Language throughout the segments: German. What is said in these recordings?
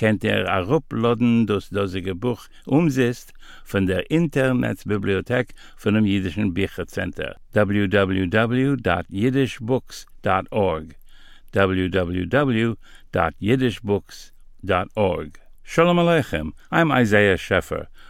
kennt ihr a ruploden das dosige Buch umzist von der Internetbibliothek von dem Jüdischen Büchercenter www.yiddishbooks.org www.yiddishbooks.org Shalom Aleichem, I'm Isaiah Scheffer.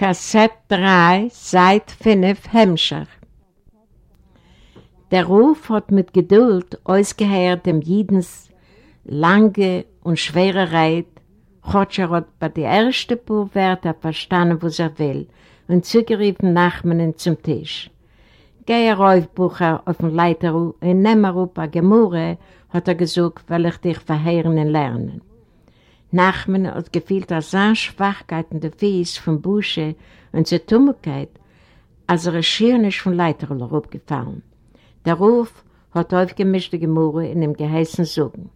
Kassett 3, Seit 5, Hemmscher. Der Ruf hat mit Geduld ausgehört dem Jidens lange und schwere Reit, Chotscher hat bei der ersten paar verstanden, was er will, und zugeriefen Nachmannen zum Tisch. Geh er auf, Bucher, auf den Leiter und nimm er auf Gemurre, hat er gesagt, weil ich dich verheeren und lernen. Nachmen hat gefühlt als seine Schwachkeit in der Fies von Busche und zur Tummigkeit, als er schier nicht von Leiterl herabgefallen. Der Ruf hat aufgemischte Gemurre in dem geheißen Sogen.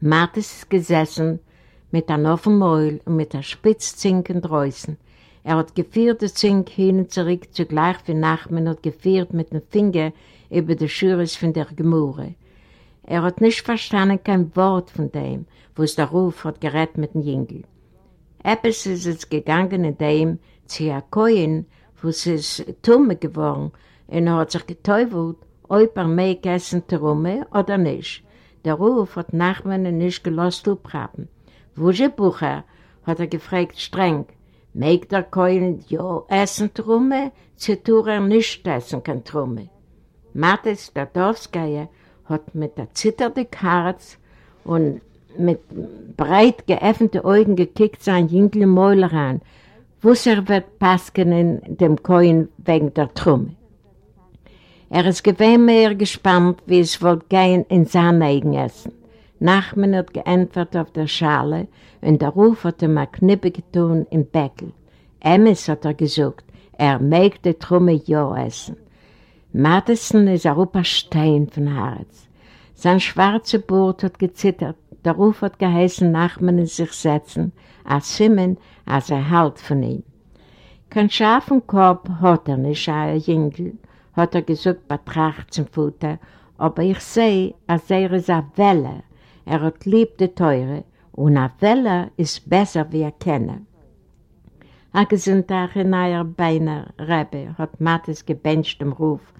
Martis ist gesessen mit einem offenen Mäul und mit einer Spitzzinken draußen. Er hat geführt die Zink hin und zurück, zugleich wie Nachmen hat geführt mit dem Finger über die Schüres von der Gemurre. Er hat nicht verstanden kein Wort von dem, was der Ruf hat gerät mit dem Jüngel. Etwas ist es gegangen in dem, zu Jakoin, wo es ist Tumme geworden, und er hat sich getäufelt, ob er mehr gegessen Trumme oder nicht. Der Ruf hat Nachmann nicht gelost aufhaben. Wo ist der Bucher? hat er gefragt streng. Meig der Koin ja essen Trumme, zu tun er nicht essen kann Trumme. Der Dorfsgeier, hat mit der zitterde Herz und mit breit geöffneten Augen gekickt sein Jüngel Mäuler an, wusste er wird passen in dem Koin wegen der Trumme. Er ist gewähnt mehr gespannt, wie es wohl gehen in sein eigen Essen. Nachmen hat geantwortet auf der Schale und der Ruf hat ihm eine Knippe getan im Beckel. Emmes hat er gesagt, er mag die Trumme ja essen. Madison ist ein Stein von Herz. Sein schwarzer Bord hat gezittert, der Ruf hat geheißen, Nachmen in sich setzen, als Simen, als er halt von ihm. Kein scharfen Korb hat er nicht, ein Jüngel, hat er gesagt, betracht zum Futter, aber ich sehe, als er ist eine Welle, er hat lieb die Teure, und eine Welle ist besser wie er kennen. A gesundtag in eier Beine, Rebbe, hat Mattes gebencht im Ruf,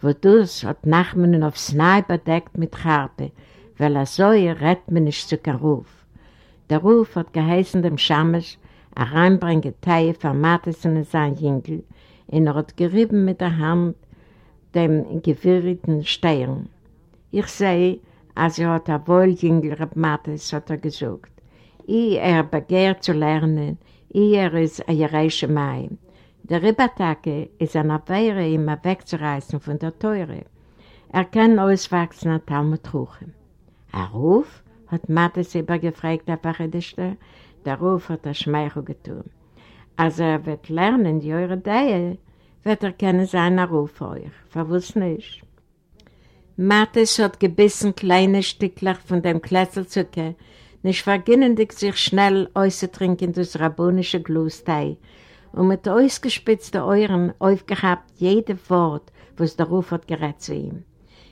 wo dus hat Nachmannen aufs Nei bedeckt mit Charpe, weil er so ihr rett mir nicht zu kein Ruf. Der Ruf hat geheißen dem Schammes, er reinbringe Teile von Mattes in sein Jüngel, und er hat gerieben mit der Hand dem gewirrten Stein. Ich sehe, als er hat ein Wohljüngel Reb Mattes, hat er gesagt. Ich er begehrt zu lernen, ich er ist ein Jereische Mai. Der Ribatake ist eine Abwehre, immer wegzureißen von der Teure. Er kann auswachsen an Talmud Ruchem. Ein Ruf? hat Mattes übergefragt, der Pachedischte. Der Ruf hat er Schmeichel getan. Als er wird lernen, die eure Dähe, wird er kennen sein Ruf für euch. Verwusst nicht. Mattes hat gebissen kleine Stücklach von dem Klässelzucker, nicht verginnendig sich schnell auszutrinken das rabbonische Glustei und mit ausgespitzten Euren aufgehabt jedes Wort, was der Ruf hat gerät zu ihm.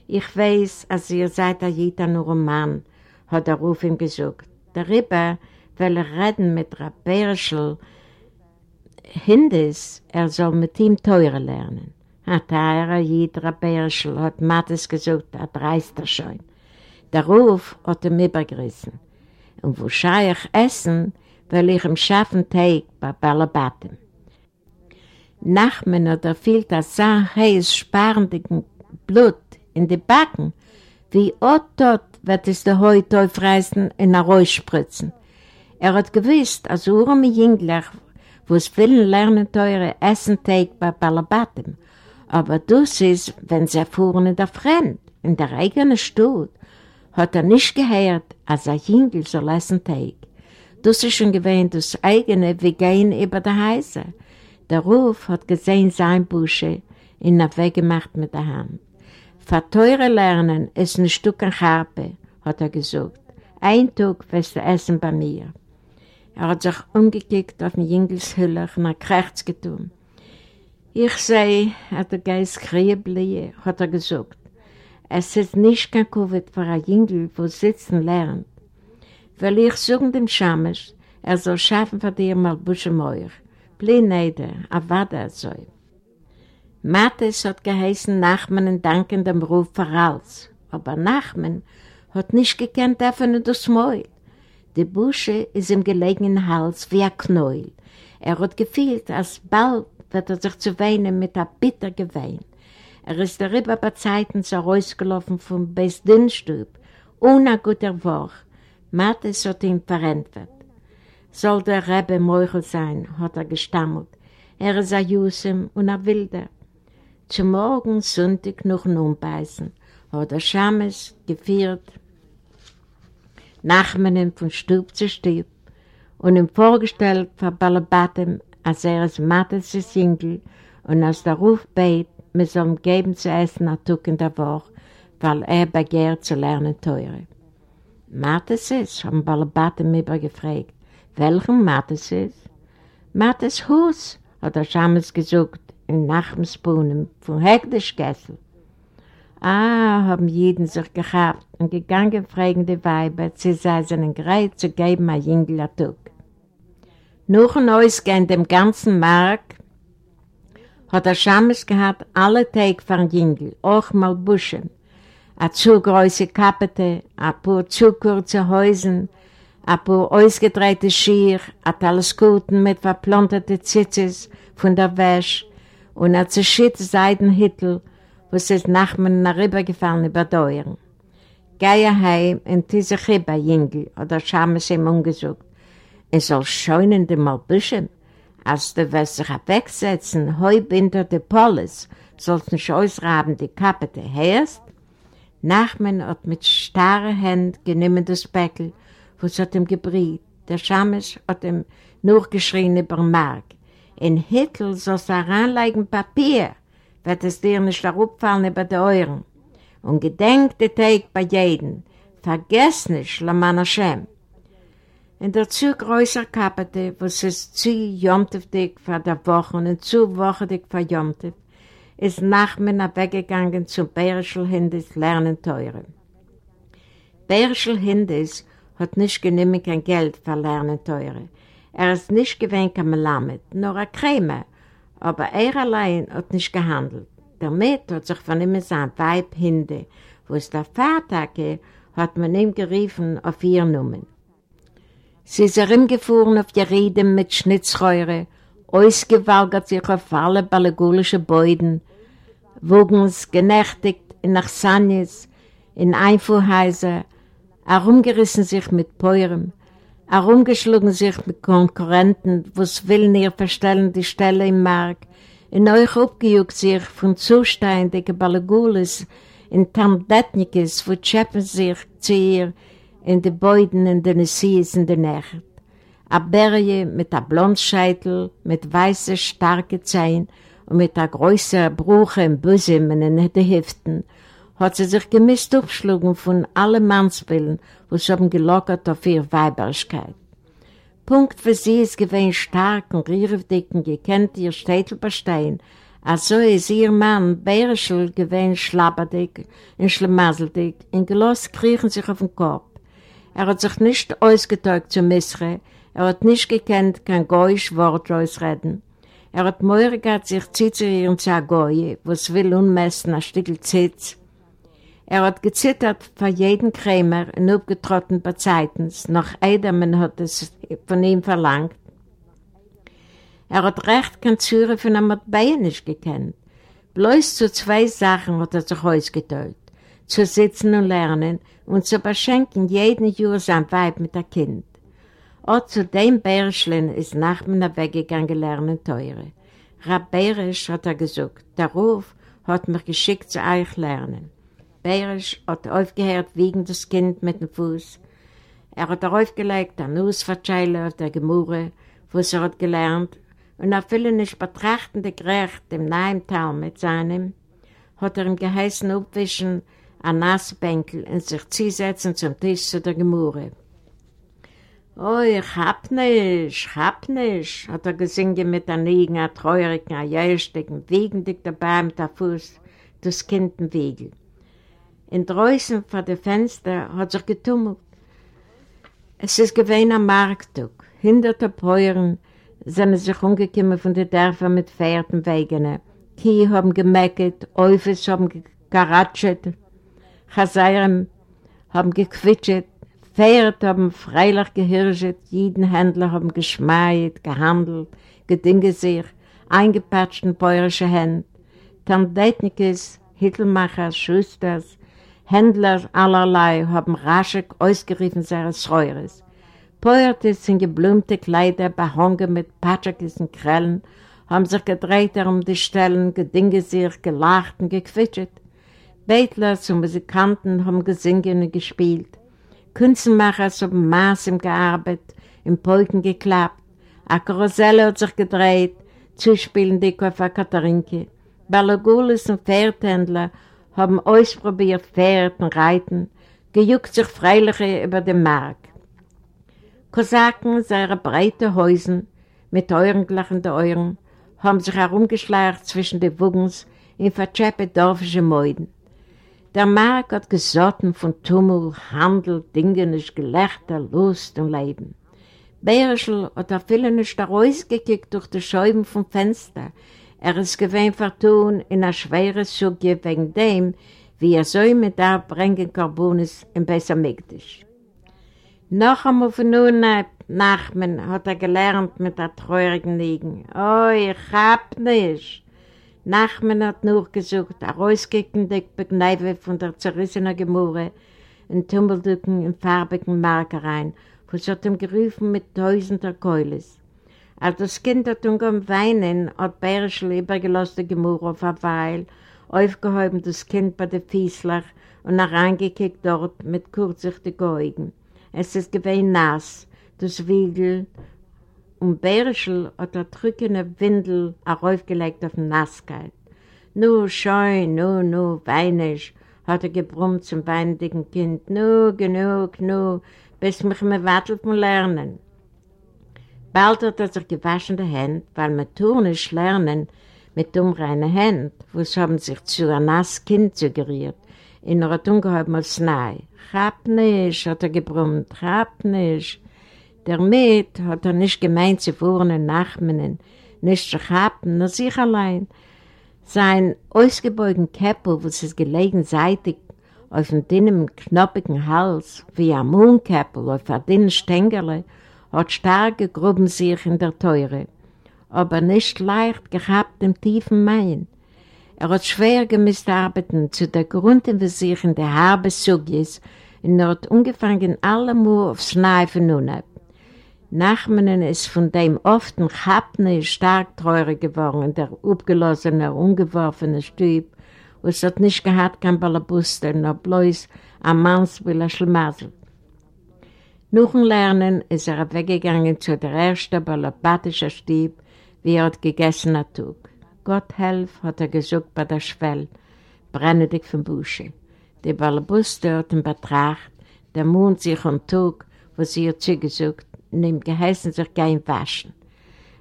Ich weiß, als ihr seid ein jeder nur ein Mann, hat der Ruf ihm gesagt. Darüber will er reden mit Rabberschel Hindis, er soll mit ihm teure lernen. Hat er jeder Rabberschel, hat Mattes gesagt, er dreist er schon. Der Ruf hat ihm übergerissen. Und wo schei ich essen, will ich im schaffen Teig bei Balabatem. Nachmen hat er fehlt das sehr heiß sparendigen Blut in die Backen, wie auch dort wird es der Heu aufreißen und spritzen. Er hat gewusst, als Urme Jüngler, wo es vielen lernen teure Essen teig bei Balabatim, aber das ist, wenn sie fuhren in der Fremd, in der eigenen Stadt, hat er nicht gehört, als ein Jüngel soll essen teig. Das ist schon gewähnt das eigene, wie gehen über der Heise. Der Ruf hat gesehen sein Busche, in er weggemacht mit der Hand. Verteure lernen ist ein Stück an Harpe, hat er gesagt. Ein Tag wirst du essen bei mir. Er hat sich umgekickt auf den Jüngelshüller und er krächzt getan. Ich sei, hat der Geist kriebliche, hat er gesagt. Es ist nicht kein Covid für ein Jüngel, wo sitzen lernt. Weil ich suche dem Schamisch, er soll schaffen für dir mal Buschemeuer. Bleib nieder, aber er soll. Mathis hat geheißen Nachman in dankendem Ruf für alles. Aber Nachman hat nicht gekannt öffnen das Mäul. Die Busche ist im gelegenen Hals wie ein Knäuel. Er hat gefühlt, als bald wird er sich zu weinen mit einem bitter Gewein. Er ist darüber bei Zeiten so rausgelaufen vom Besdienstub, ohne guter Woche. Mathis hat ihn verrentet. Soll der Rebbe Meuchel sein, hat er gestammelt. Er ist ein Jusem und ein Wilder. Zum Morgen Sonntag noch nun beißen, hat der Schames geführt, Nachmanen von Stub zu Stub und ihm vorgestellt von Balabatem, als er es Mattes ist Jüngel und als der Ruf bett, mit so einem Geben zu essen ein Tag in der Woche, weil er begehrt zu lernen teure. Mattes ist, haben Balabatem übergefragt. Welchen Mattes ist? Mattes Hus, hat der Schames gesagt, in Nachmsbohnen von Hektischkessel. Ah, haben jeden sich gehabt und gegangen fragende Weiber, sie sei seinen Greit zu geben, ein Jüngler Tug. Noch ein Ausgehen dem ganzen Markt hat er Schammes gehabt, alle Tage von Jüngel, auch mal Buschen, a zu große Kappete, a paar zu kurze Häusen, a paar ausgedrehte Schier, a Teleskuten mit verplontete Zitzes von der Wäsche, und ein zerschütt Seidenhüttel, wo es ist Nachmen nach rübergefallen über Deuren. Gehe heim in diese Chiba, Jüngel, oder Schames ihm umgesucht. Es soll scheunen dem Malbüschen, als du wirst dich wegsetzen, heu hinter der Polis, sollst nicht ausraben die Kappe, der hörst? Nachmen hat mit starren Händen genommen das Beckel, wo es hat ihm gebriet. Der Schames hat ihm nur geschrien über den Markt. In Hitler sollst du heranlegen Papier, wird es dir nicht herabfallen über die Euren. Und gedenk den Tag bei jedem. Vergess nicht, Laman Hashem. In der zu größeren Kapite, wo es ist zu jomtiftig für die Woche und zu wochendig für jomtiv, ist Nachmen weggegangen zum Bärischel Hindis lernen teure. Bärischel Hindis hat nicht genügend kein Geld für lernen teure. Er ist nicht gewähnt kein Melamed, nur ein Krämer, aber er allein hat nicht gehandelt. Damit hat sich von ihm sein Weib Hinde, wo es der Vater hat man ihm geriefen auf ihr Nummern. Sie ist herumgefahren auf die Rede mit Schnitzreure, ausgewalgert sich auf alle balagulische Beuden, wogens genächtigt in Achsanis, in Einfuhrhäuser, herumgerissen sich mit Peurem, herumgeschlagen sich mit Konkurrenten, was willen ihr verstellen die Stelle im Markt, in euch abgejuckt sich von zuständigen Balagulis in Tamdetnikes, wo schäppen sich zu ihr in den Beuden in den Sies in der Nacht. A Berge mit a Blondscheitel, mit weißen, starken Zehen und mit a größeren Bruche im Busen in den Hüften, hat sie sich gemisst aufschlagen von allen Mannswillen, wo sie haben gelockert auf ihre Weiberlichkeit. Punkt für sie ist gewesen stark und rierfdick und gekannt ihr Städtel bestehen, also ist ihr Mann Bärischel gewesen schlapperdick und schlamaseldick und gelost kriechen sich auf den Kopf. Er hat sich nicht ausgetäugt zu Misre, er hat nicht gekannt kein Goyisch Wort ausreden. Er hat Meure sich zitzerieren zu Agoye, wo es will unmessen ein Stückel Zitz, er hat gezittert vor jedem Krämer und abgetrotten bei Zeitens. Noch Eidermann hat es von ihm verlangt. Er hat recht kein Züre von einem nicht gekannt. Bloß zu zwei Sachen hat er sich ausgeteilt. zu sitzen und lernen und zu beschenken jeden Jahr sein Weib mit einem Kind. Auch zu dem Bärschlen ist Nachmann weggegangen lernen teure. Rab Bärisch hat er gesagt, der Ruf hat mich geschickt zu euch lernen. Bärisch hat aufgehört wegen des Kind mit dem Fuß. Er hat aufgelegt eine Nussverzeile auf der Gemurre, wo er hat gelernt, und er will nicht betrachtende Gerecht im neuen Tal mit seinem, hat er ihm geheißen aufwischen, ein Nassbänkel und sich zusetzen zum Tisch zu der Gemurre. Oh, ich hab nicht, ich hab nicht, hat er gesungen mit der Nigen, der treurigen, der jährstigen, wiegendig dabei mit der Fuß, das Kind im Wegel. In draußen vor dem Fenster hat sich getummelt. Es ist gewesen am Markttag. Hinderte Päuren sind sich umgekommen von den Dörfern mit Pferden wegen. Kühe haben gemeckert, Eufels haben geratscht, Chaseiren haben gequitscht, Pferde haben freilich gehirschet, jeden Händler haben geschmeit, gehandelt, gedinge sich, eingepatscht in bäuerische Hände. Tandetnikes, Hittelmachers, Schusters, Händler allerlei haben raschig ausgeriefen seines Säures. Poertes in geblümte Kleider, behangen mit Patschakis und Krellen, haben sich gedreht um die Stellen, gedinge sich, gelacht und gequitscht. Bettler und Musikanten haben gesungen und gespielt. Kunstmacher haben Maß gearbeitet, im Polken geklappt. Eine Karusselle hat sich gedreht, zuspielen die Koffer Katharinke. Balagulis und Pferdhändler haben ausprobiert Pferd und Reiten, gejuckt sich freilich über den Markt. Kosaken, seine breite Häusen mit Euren glachenden Euren, haben sich herumgeschleicht zwischen den Wuggens in verzeppe dorfische Mäuden. Der Markt hat gesotten von Tummel, Handel, Dingenes, Gelächter, Lust und Leben. Bärischl hat er viele nicht rausgekickt durch die Scheiben vom Fenster. Er ist gewähnt vertun in einer schweren Suche wegen dem, wie er soll mit der bringen Karbonis im Bessermigdisch. Noch einmal von nun Nachmen hat er gelernt mit der treurigen Liegen. Oh, ich hab nicht. Nachmen hat nur gesucht, ein rausgeckende Begneife von der zerrissenen Gemurre, in Tummeldücken in farbigen Markereien, wo es hat ihm mit tausender Keulis. Als das Kind hat umgegangen weinen, hat Bärischl übergelassen die Gemurre auf eine Weile, aufgehoben das Kind bei der Fiesler und reingekickt dort mit kurzsichtigen Augen. Es ist gewesen nass, das Wiegel und Bärischl hat der drückende Windel aufgelegt auf den Nasskeit. Nu, scheu, nu, nu, weinisch, hat er gebrummt zum weinendigen Kind. Nu, genug, nu, bis mich mir wartet vom Lernen. Bald hat er sich gewaschen die Hände, weil man tun nicht lernen mit unreinen Händen, wo es haben sich zu einem nassen Kind suggeriert. In einer Dunkelheit mal Snei. Chab nicht, hat er gebrummt, chab nicht. Damit hat er nicht gemeint, sie fuhren in Nachmenen, nicht zu haben, nur sich allein. Sein ausgebeugten Käppel, wo es gelegen seitig auf dem dünnen, knoppigen Hals, wie ein Mohnkäppel auf einem dünnen Stängel, hat stark gegruben sich in der Teure, aber nicht leicht gehabt im tiefen Main. Er hat schwer gemisst arbeiten zu der Grundinvestition in der Harbe Sugis und hat angefangen, alle Mur aufs Neifen nun ab. Nachmanen ist von dem often Chapne stark teurer geworden, der abgelassene, ungeworfene Stüb, wo es hat nicht gehabt kein Ballabuster, nur bloß ein Mannswiller Schlamassel. Nach dem Lernen ist er weggegangen zu der ersten ballabatischen Stieb, wie er hat gegessen hat. Gott helf, hat er gesucht bei der Schwell, brennendig vom Busche. Die Ballabuster hat ihn betracht, der Mond sich und Tug, wo sie ihr zugesucht, ihm geheißen sich gehen waschen.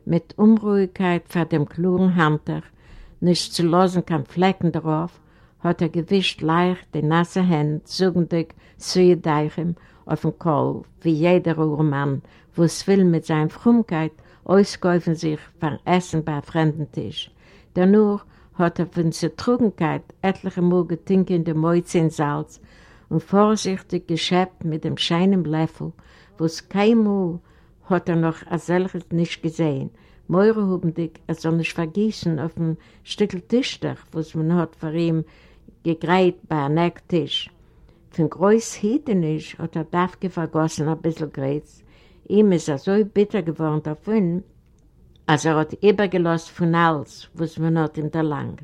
Mit Unruhigkeit vor dem klugen Hunter, nicht zu losen kein Flecken darauf, hat er gewischt leicht die nasse Hände, sugendig zu Deichen auf dem Kohl, wie jeder Urmann, wo es will mit seiner Frumkeit auskäufen sich für Essen bei fremden Tisch. Danach hat er von Zertrugenkeit etliche Mal getinkt in der Mäuze in Salz und vorsichtig geschäbt mit dem scheinen Löffel was keinmal hat er noch als solches nicht gesehen. Meure haben dich, er soll nicht vergießen auf dem Stückel Tischdach, was man hat vor ihm gegreit bei einem Ecktisch. Von groß Hietenisch hat er Daffke vergossen ein bisschen Grätz. Ihm ist er so bitter geworden davon, als er hat übergelost von alles, was man hat ihm erlangt.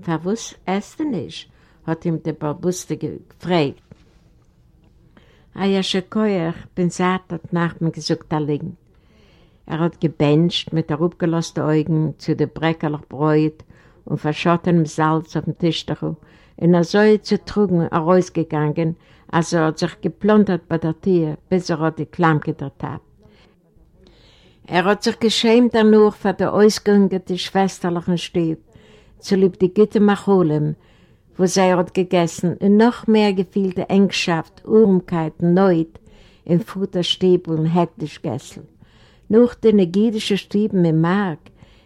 Verwus esst er nicht, hat ihm der Barbuste gefragt. Ah ja, Schekoyer, bin satt, hat nach mir gesagt, liegen. Er hat gebencht mit der abgelosten Augen zu der Breckerlich Bräut und verschottenem Salz auf dem Tisch dazu. Und er soll zu trugen herausgegangen, als er hat sich geplundert bei der Tür, bis er hat die Klamke ertappt. Er hat sich geschämt danach für die ausgehungerte schwesterlichen Stieb, zulieb die Gitte Macholem, wo sie hat gegessen und noch mehr gefielte Engschaft, Urmkeit, Neut im Futterstieb und hektisch Gessel. Nach den ägidischen Stieben im Mark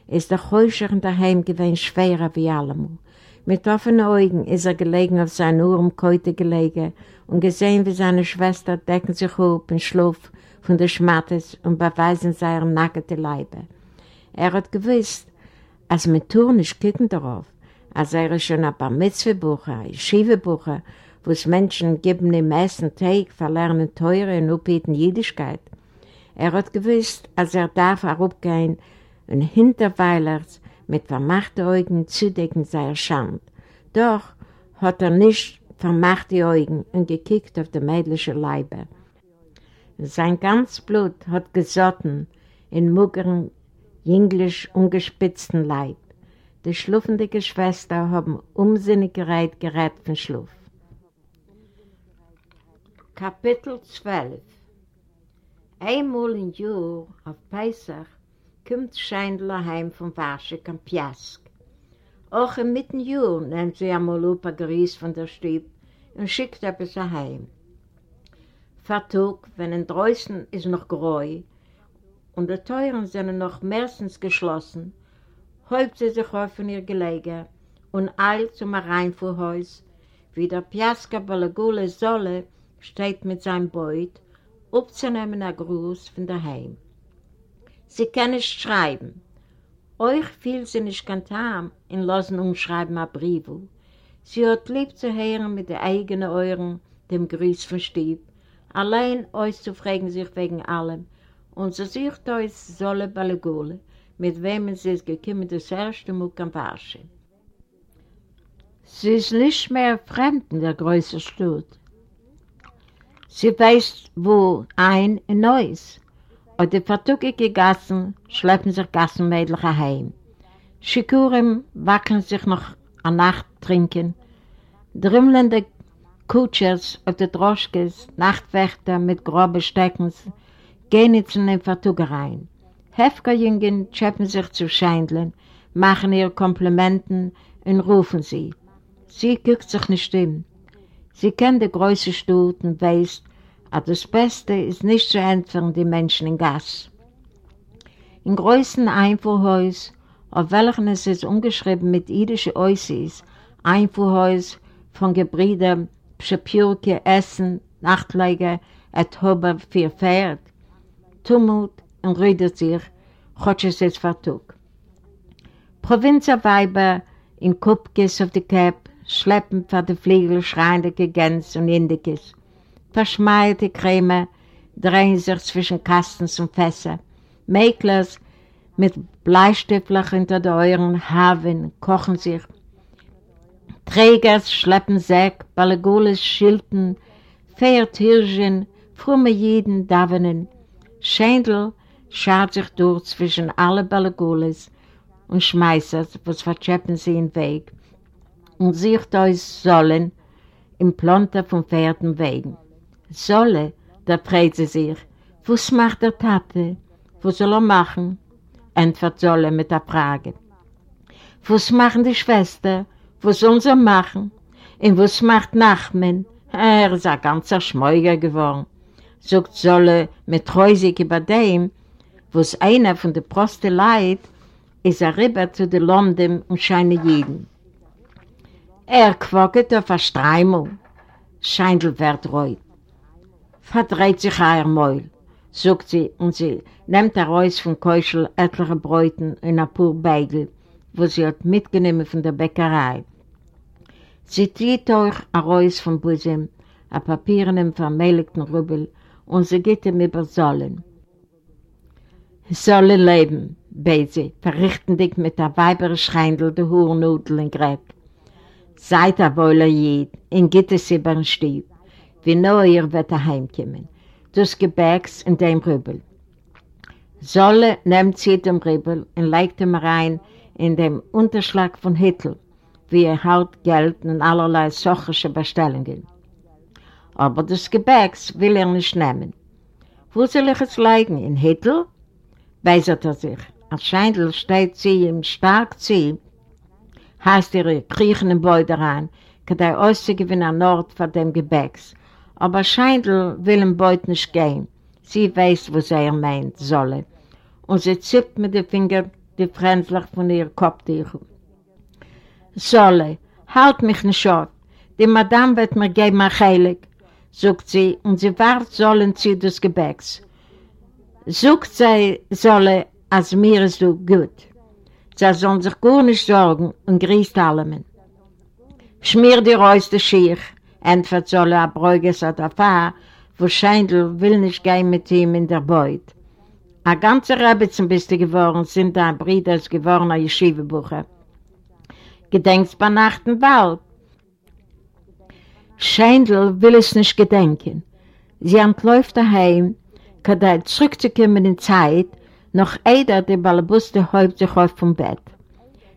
ist der Heuscheren daheim gewesen schwerer wie allemal. Mit offenen Augen ist er gelegen auf seinen Urmkeute gelegen und gesehen, wie seine Schwester decken sich auf und schlaf von der Schmattes und beweisen seine nackte Leibe. Er hat gewusst, als mit Tour nicht kicken darauf, als er schon ein paar Mitzwebucher, ein Schiebebucher, wo es Menschen geben im ersten Tag verlernen teure und upbieten Jüdischkeit, er hat gewusst, als er darf herabgehen und hinterweilers mit vermachten Augen zudecken seiner Schand. Doch hat er nicht vermachte Augen und gekickt auf die mädliche Leibe. Sein ganz Blut hat gesotten in muggeren, jünglisch ungespitzten Leib. Die schluffende Geschwister haben umsinnig gerät gerät von Schluff. Kapitel 12 Einmal im Jahr, auf Peisach, kommt Scheindler heim vom Warschik am Piask. Auch im mitten Jahr nimmt sie einmal ein Grieß von der Stieb und schickt etwas heim. Vertug, wenn in Dreußen ist noch Gräu und die Teuren sind noch meistens geschlossen, häupt sie sich auf in ihr Gelege und eilt zum Reinfuhrhaus, wie der Piaska Balagule Solle steht mit seinem Beut aufzunehmen ein Gruß von daheim. Sie kann nicht schreiben. Euch fiel sie nicht kantam in losen Umschreiben ein Brief. Sie hat lieb zu hören mit den eigenen Euren dem Gruß von Stieb, allein euch zu fragen sich wegen allem, und sie sucht euch Solle Balagule, mit wem sie ist gekommen das erste Mal am Warsche. Sie ist nicht mehr fremd in der größeren Stadt. Sie weiß, wo ein Neues. Und die vertugige Gassen schleppen sich Gassenmädchen heim. Schikurim wackeln sich noch an Nacht trinken. Drümmelnde Kutschers auf die Droschkes, Nachtwächter mit groben Steckens, gehen jetzt in den Vertugereien. Hefgerjüngen schäppen sich zu Scheindeln, machen ihre Komplimenten und rufen sie. Sie guckt sich nicht um. Sie kennt die große Stutt und weiß, dass das Beste ist nicht zu entfernen die Menschen in Gas. Im größten Einfuhrhaus, auf welchem es ist umgeschrieben mit jüdischen Oisis, Einfuhrhaus von Gebrüder, Pschepjurke, Essen, Nachtleger, et Hober für Pferd, Tumult und rüdet sich, Chotsches es vertug. Provinzerweiber in Kupkes auf die Käpp, schleppend vor die Fliegel schreiende Gänse und Indikes. Verschmeierte Creme drehen sich zwischen Kastens und Fässer. Mäklers mit Bleistiftlach hinter den Euren haben, kochen sich. Trägers schleppen Säck, Balagules schilten, Pferdhirschen, frumme Jeden davenen. Schändel schaut sich durch zwischen alle Balagules und Schmeißers, was verscheppen sie in Weg und sieht euch sollen im Plonter vom Pferden wegen. Solle, da fragt sie sich, was macht der Tate? Was soll er machen? Entfert Solle mit der Frage. Was machen die Schwester? Was sollen sie machen? Und was macht Nachmen? Er ist ein ganzer Schmeuger geworden. Sagt Solle mit Treusig über dem, was einer von den Prosteleit ist er rüber zu den London und scheine jeden. Er quocket auf eine Streimung. Scheindl wird reut. Verdreht sich euer Mäul, sagt sie, und sie nimmt heraus vom Keuschel etliche Bräuten in ein paar Beigel, wo sie hat mitgenommen von der Bäckerei. Sie zieht euch ein Reus vom Busen, ein Papieren im vermähligten Rübel und sie geht ihm über Sollen. Sollen leben, Beise, verrichten dich mit der Weiberschreindel der Hurnudel in Gret. Seid a wohler Jid, in Gittes über den Stieb, wie nur ihr wird heimkommen, das Gebäcks in dem Rübel. Solle nimmt sie den Rübel und legt ihm rein in dem Unterschlag von Hitler, wie er halt Geld und allerlei sochische Bestellungen. Aber das Gebäcks will er nicht nehmen. Wo soll ich es legen? In Hitler? Weisert er sich. Als Scheindl steht sie ihm stark zu, heißt ihre kriechenden Beute rein, kann er auszugewinnen an Nord von dem Gebäcks. Aber Scheindl will ihm Beut nicht gehen. Sie weiß, was er meint, solle. Und sie zippt mit den Fingern die Fränzlach von ihr Kopftücher. Solle, halt mich nicht auf. Die Madame wird mir geben, mein Heilig, sagt sie, und sie wart sollen sie des Gebäcks. Sagt sie, Solle, als mir ist so gut. Sie sollen sich gar nicht sorgen und grüßt allem. Schmier die Reuste Schiech, entfert Solle ab Bräuges hat erfahren, wo Scheindl will nicht gehen mit ihm in der Beut. A ganze Rebetzen bist du geworden, sind da Brüder geworden, a Yeshiva-Bucher. Gedenkst bei Nacht und bald. Scheindl will es nicht gedenken. Sie entläuft daheim, kann da zurückzukommen in Zeit, noch einer der Balabuste häupt sich auf vom Bett.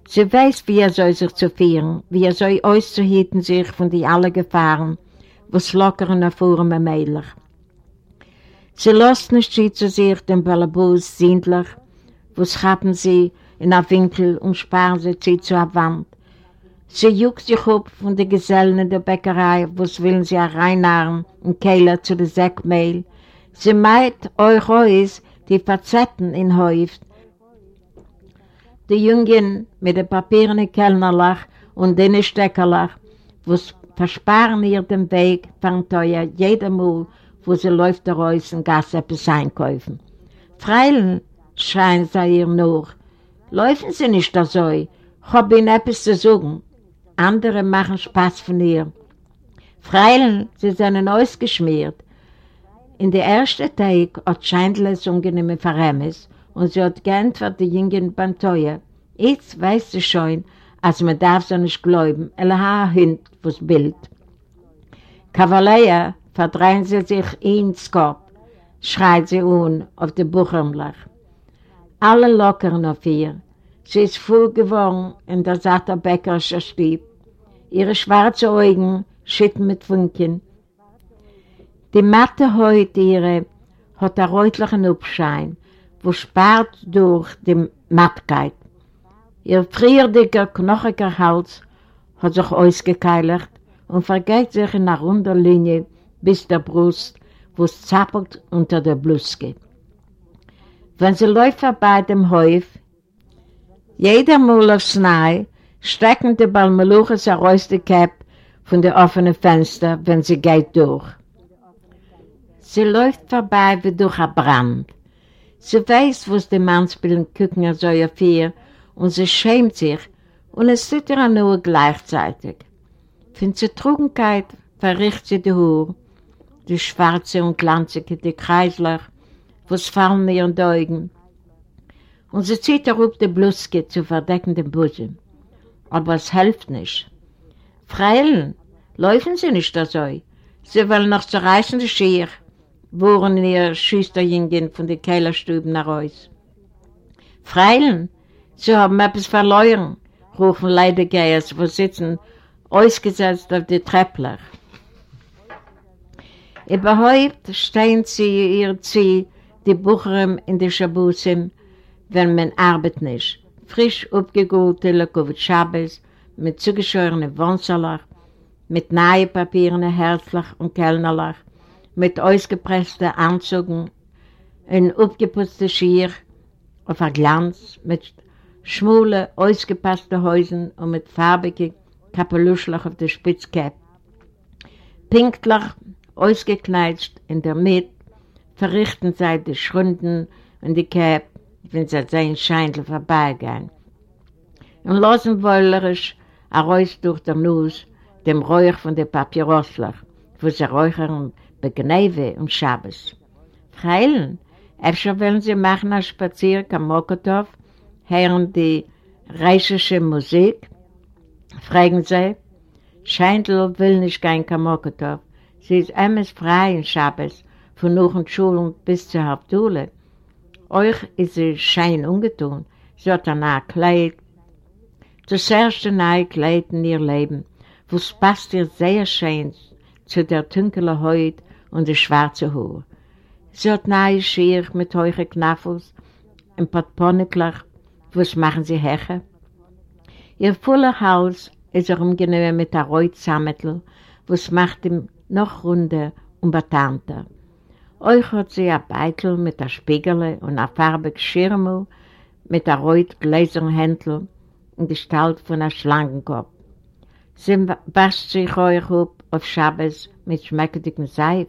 Sie weiß, wie er soll sich zu führen, wie er soll auszuhüten sich von den allen Gefahren, was lockeren erfuhren mit Mädchen. Sie lässt nicht sie zu sich den Balabus sindlich, wo schappen sie in der Winkel und sparen sie sie zur Wand. Sie juckt sich auf von den Gesellen in der Bäckerei, sie willen sie reinnahren und Kehler zu der Säckmehl. Sie meint euch aus die Facetten in Häuft. Die Jungen mit den Papieren Kellnerlach und den Steckerlach, sie versparen ihr den Weg, fängt euer jeder Mal wo sie läuft der Reus und Gas etwas einkaufen. Freilen, schreien sie ihr noch, laufen sie nicht da so, ich habe ihnen etwas zu sagen. Andere machen Spaß von ihr. Freilen, sie sind ausgeschmiert. In der ersten Tag hat Scheindler es ungenehme Verhemmnis und sie hat geantwortet die Jungen beim Teuer. Jetzt weiß sie schon, als man darf sie nicht glauben, er hat Hund, was Bild. Kavaleia verdrehen sie sich ins Kopf, schreit sie un auf die Buchhändler. Alle lockern auf ihr. Sie ist voll geworden in der satte Bäckerische Stieb. Ihre schwarzen Augen schütten mit Funken. Die matte Haut ihre hat einen rötlichen Abschein, wo spart durch die Mattkeit. Ihr frierdiger, knochiger Hals hat sich ausgekeilert und vergeht sich in einer runden Linie bis der Brust, wo es zappelt unter der Bluske. Wenn sie läuft bei dem Häuf, jeder Mal aufs Nahe, strecken die Balmeluches heraus die Käpp von den offenen Fenster, wenn sie geht durch. Sie läuft vorbei wie durch ein Brand. Sie weiß, es die Mannsbillen gucken so auf ihr und sie schämt sich und es tut ihr nur gleichzeitig. Von Zertrugenkeit verricht sie die Hure die schwarze und glanzige die Kreisler, was fallen die Augen. Und sie zieht darauf die Bluske zu verdecken den Busen. Aber es hilft nicht. Freilen, laufen sie nicht so. Sie wollen noch zerreißen die Schier, wohren ihr Schüsterjungen von den Kellerstuben heraus. Freilen, sie haben etwas verloren, rufen Leidegeiers, wo sitzen, ausgesetzt auf die Treppler. Überhaupt stehen sie ihr Zieh, die Bucherin in die Schabusim, wenn man arbeitet nicht. Frisch aufgegolte Lekowitz Schabes, mit zugeschorenen Wohnsalach, mit neuen Papieren Herzlach und Kellnerlach, mit ausgepressten Anzügen, ein aufgeputztes Schier auf ein Glanz, mit schmule, ausgepassten Häusern und mit farbigen Kapeluschlach auf der Spitzkäpp. Pinklach ausgekneitscht in der Mitte, verrichten sie die Schrunden und die Käpp, wenn sie sein Scheintel vorbeigehen. Und lassen wollerisch, heraus durch der Nuss, dem Räuch von den Papierosler, wo sie räuchern Begneve und Schabes. Freilen, öfter wollen sie machen einen Spaziergang am Mokotow, hören die reichische Musik, fragen sie, Scheindl will nicht kein Kamokotow, sie ist immer frei in Schabes, von Nuchen Schulen bis zur Hauptschule. Euch ist sie schein ungetun, sie hat ein neues Kleid, das erste neue Kleid in ihr Leben, wo es passt ihr sehr schön zu der dunklen Haut und der schwarzen Haar. Sie hat neue Schier mit heuchen Knaffels, ein Potponiklach, wo es machen sie Heche. Ihr voller Hals ist er umgenommen mit der Reutsammetl, wo es macht ihm noch runder und batanter. Euch hat sie ein Beitel mit der Spiegel und ein farbiges Schirmel mit der Händel in Gestalt von einem Schlangenkopf. Sie wascht sich euch auf auf Schabbos mit schmeckendigem Seif,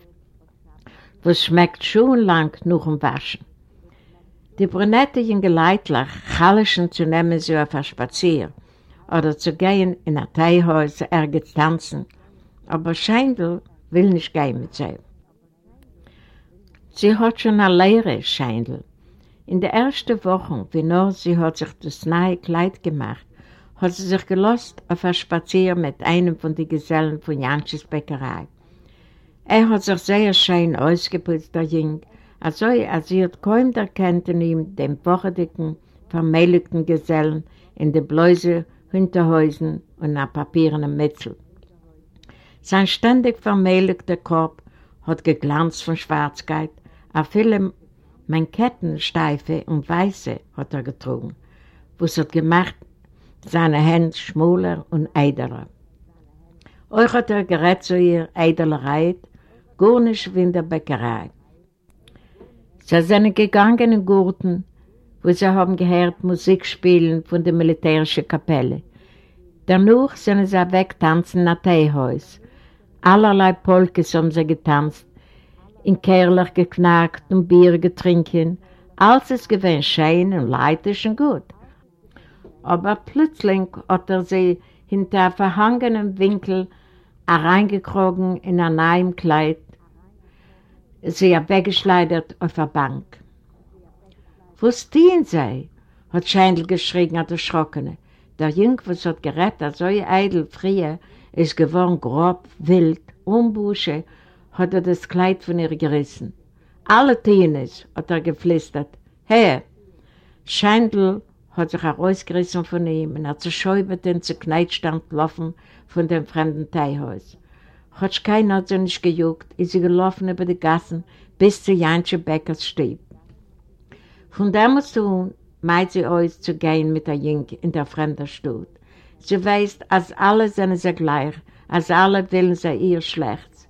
was schmeckt schon lang nach dem Waschen. Die brunette junge Leitlach chalischen zu nehmen sie auf ein Spazier oder zu gehen in ein Teihäuser ergens tanzen, aber Scheindl will nicht gehen mit sie. Sie hat schon eine Lehre, Scheindl. In der ersten Woche, wie nur sie hat sich das neue Kleid gemacht, hat sie sich gelost auf ein Spazier mit einem von den Gesellen von Janschis Bäckerei. Er hat sich sehr schön ausgeputzt, der Jüng, also als sie hat kaum erkennt in ihm den wochendicken, vermähligten Gesellen in den Bläuse, Hinterhäusen und einer papierenen Metzel. Sein ständig vermähligter Korb hat geglanzt von Schwarzkeit, a viele Mankettensteife und Weiße hat er getrunken, was hat gemacht seine Hände schmuler und eiderer. Euch hat er gerät zu ihr Eidelerei, gar nicht wie in der Bäckerei. Sie sind gegangen in Gurten, wo sie haben gehört Musik spielen von der militärischen Kapelle. Danach sind sie wegtanzen nach Teehaus. Allerlei Polkes haben sie getanzt, in Kerlach geknackt und Bier getrinken. Alles ist gewesen schön und leitisch und gut aber plötzlich hat er sie hinter einem verhangenen Winkel hereingekrogen in ein neues Kleid, sie weggeschleudert auf der Bank. Wo stehen sie? hat Scheindl geschrien, hat erschrocken. Der Jüngwitz hat gerettet, so eidel früher, ist geworden grob, wild, unbusche, hat er das Kleid von ihr gerissen. Alle Tienes, hat er geflüstert. Hey, Scheindl hat sich herausgerissen von ihm und hat zerschäubert den Zerkneitstand laufen von dem fremden Teilhaus. Hat keiner hat sie nicht gejuckt, ist sie gelaufen über die Gassen bis zu Jansche Beckers Stieb. Von damals tun meint sie aus zu gehen mit der Jink in der fremden Stadt. Sie weiß, als alle sind sie gleich, als alle wollen sie ihr schlecht.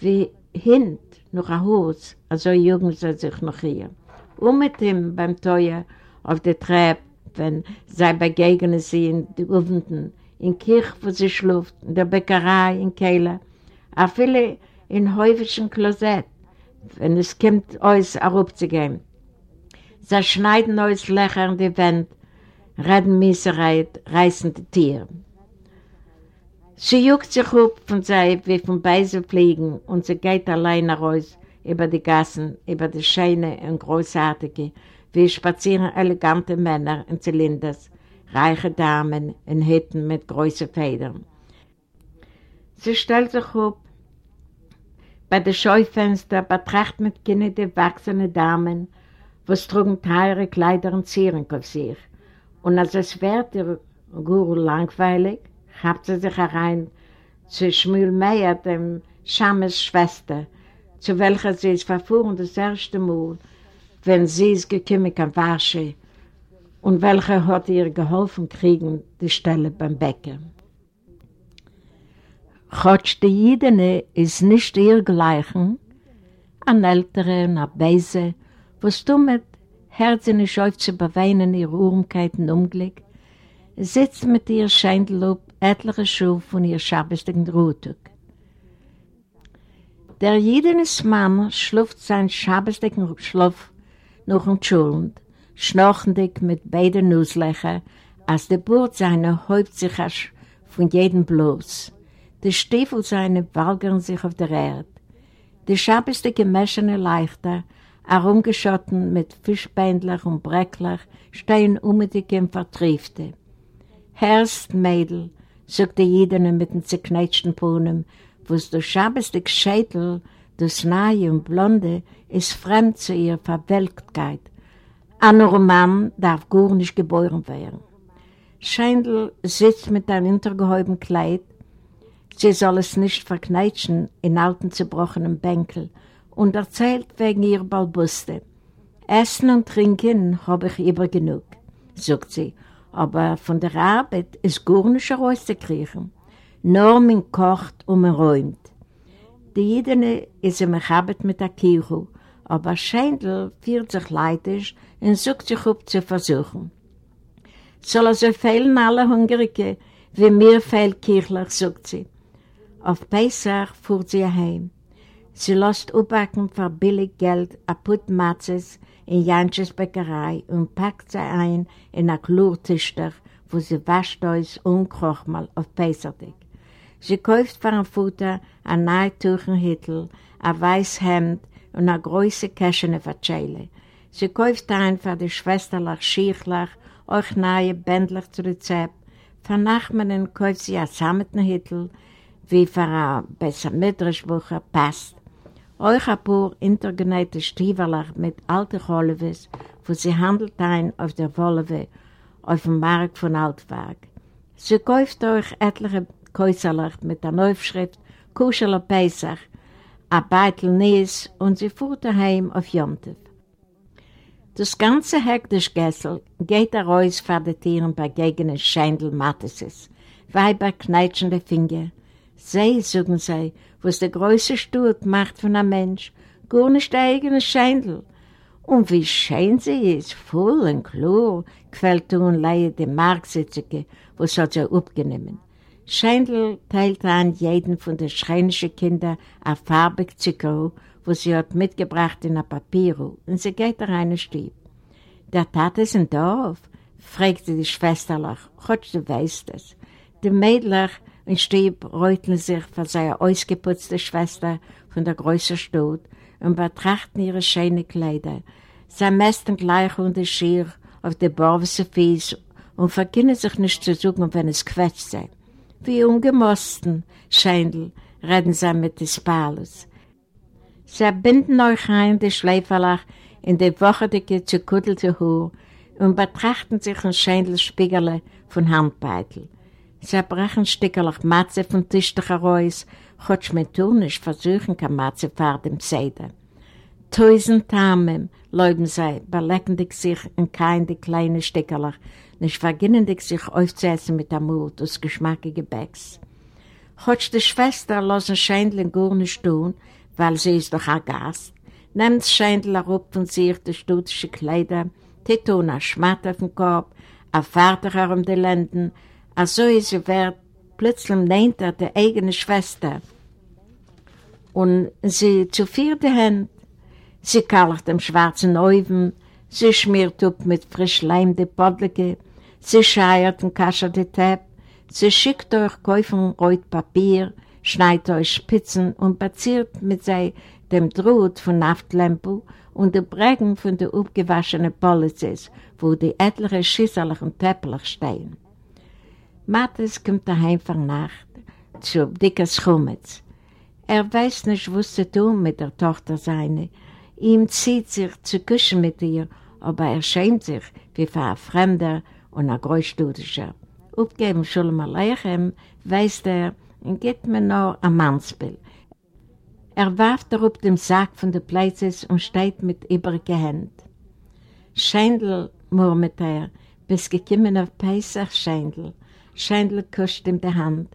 Wie hint noch ein Haus, also jungen sie sich noch hier. Und mit ihm beim Teuer auf der Treppe wenn sie begegnen sie in den Ufenden, in Kirch, wo sie schluft, in der Bäckerei, in Kehle, auch viele in häufigem Klosett, wenn es kommt, uns herabzugehen. Sie schneiden uns Löcher in die Wände, reden Miesereit, reißen die Tiere. Sie juckt sich auf von sie wie von Beise fliegen und sie geht allein raus über die Gassen, über die Scheine und Großartige, wie spazieren elegante Männer in Zylinders, reiche Damen in Hütten mit großen Federn. Sie stellt sich auf bei den Scheufenstern, betrachtet mit Kindern die wachsende Damen, was trugen teure Kleider und Zieren auf sich. Und als es wird ihr Guru langweilig, habt sie sich herein zu Schmülmeier, dem Schammes Schwester, zu welcher sie es verfuhren das erste Mal wenn sie ist gekommen kann Warsche und welcher hat ihr geholfen kriegen die Stelle beim Bäcker. Chotsch die Jidene ist nicht ihr gleichen, an ältere und an Beise, was du mit Herzen nicht auf zu beweinen ihre Urmkeiten umgelegt, sitzt mit ihr Scheindelob etliche Schuhe von ihr schabestigen Ruhtug. Der jedenes Mann schluft sein schabestigen Schlaf noch entschuldigend, schnarchendig mit beiden Nusslöchern, als der Bord seiner häupt sich von jedem bloß. Die Stiefel seine walgern sich auf der Erde. Die schabeste gemäschene Leichter, herumgeschotten mit Fischbändler und Breckler, stehen unmittig im Vertriefte. Herrst, Mädel, sagte Jedene mit den zerknetschten Pohnen, wo es der schabeste Schädel, das Nahe und Blonde, ist fremd zu ihrer Verwelktkeit. Ein Roman darf gar nicht geboren werden. Scheindl sitzt mit einem untergehäubten Kleid, sie soll es nicht verkneitschen in alten zerbrochenen Bänkel und erzählt wegen ihrer Balbuste. Essen und Trinken habe ich immer genug, sagt sie, aber von der Arbeit ist gar nicht rauszukriegen. Nur man kocht und räumt. Die Jidene ist im Habit mit der Kirche, aber Scheindl fühlt sich leidig und sucht sich auf zu versuchen. Soll er so fehlen alle Hungrige, wie mir fehlt kirchlich, sagt sie. Auf Pesach fuhrt sie heim. Sie lässt aufbacken für billig Geld a Put Matzes in Jansches Bäckerei und packt sie ein in ein Klurtischler, wo sie wascht aus und kocht mal auf Pesachdig. Sie kauft für ein Futter ein neue Tuchenhittel, ein weiß Hemd und eine große Käschene Verzeile. Sie kauft ein für die Schwesterlach Schichlach euch neue Bändler zu Rezept. Für Nachmannen kauft sie ein Sammetenhittel, wie für ein besser Midrashbucher passt. Euch ein paar intergenähte Stiefelach mit alten Holwes, wo sie handelt ein auf der Wolwe, auf dem Markt von Altwerk. Sie kauft euch etliche Käuserlach mit der Neufschrift Kuscheler Pesach, ein Beitel Nies und sie fuhrt daheim auf Jontef. Das ganze Hektischgessel geht raus vor den Tieren bei gegenen Scheindel Matteses, Weiber kneitschende Finger. Sie, sagen sie, was der größte Sturt macht von einem Mensch, gar nicht der eigene Scheindel. Und wie schön sie ist, voll und klar, gefällt und leihe die Marksitzige, was hat sie abgenommen. Scheindl teilt an jeden von den schreinischen Kindern ein farbig Zucker, wo sie hat mitgebracht in ein Papier, und sie geht rein Stieb. Der Tate ist im Dorf, fragte die Schwesterlach, Gott, du weißt es. Die Mädler in Stieb reuteln sich für seine ausgeputzte Schwester von der größeren Stadt und betrachten ihre schönen Kleider. Sie mästen gleich unter Schier auf die Borwese Fies und verkennen sich nicht zu suchen, wenn es quetscht sei. Wie ungemosten, Scheindl, reden sie mit des Palus. Sie binden euch ein, die Schleiferlach, in die wochendicke, zerkuddelte Haar und betrachten sich ein Scheindl-Spiegerle von Handbeitel. Sie brechen Stückerlach Matze von Tischtuch heraus, Chotsch mit Turnisch versuchen kann Matze vor dem Seide. Tausend Tamen leuben sie, beleckendig sich in kein die kleine Stückerlach, nicht verginnendig sich aufzuessen mit der Mut des geschmackigen Becks. Chotsch die Schwester lassen Scheindl gar nicht tun, weil sie ist doch ein Gast, nimmt Scheindl herab von sich die studische Kleider, Tito nach Schmatt auf dem Korb, ein Vater um die Lenden, also sie wird plötzlich nennt er die eigene Schwester. Und sie zu vierte Hand, sie kallert dem schwarzen Neuven, sie schmiert up mit frisch Leim die Podlige, sie scheiert und kaschert die Tepp, sie schickt euch Käufen reut Papier, schneidet euch Spitzen und baziert mit sei dem Drut von Naftlampu und den Prägen von den aufgewaschenen Policies, wo die etliche schisserlichen Teppelach stehen. Mattes kommt daheim von Nacht zu dicker Schumetz. Er weiß nicht, was zu tun mit der Tochter seine. Ihm zieht sich zu küssen mit ihr, aber er schämt sich wie für ein Fremder und ein Großstudischer. Aufgeben Schulem Aleichem weiß er und gibt mir noch ein Mannsbild. Er warf darauf den Sack von den Plätzen und steht mit übrigen Händen. Scheindl, murmelt er, bis gekommen auf Pesach Scheindl. Scheindl kuscht ihm die Hand,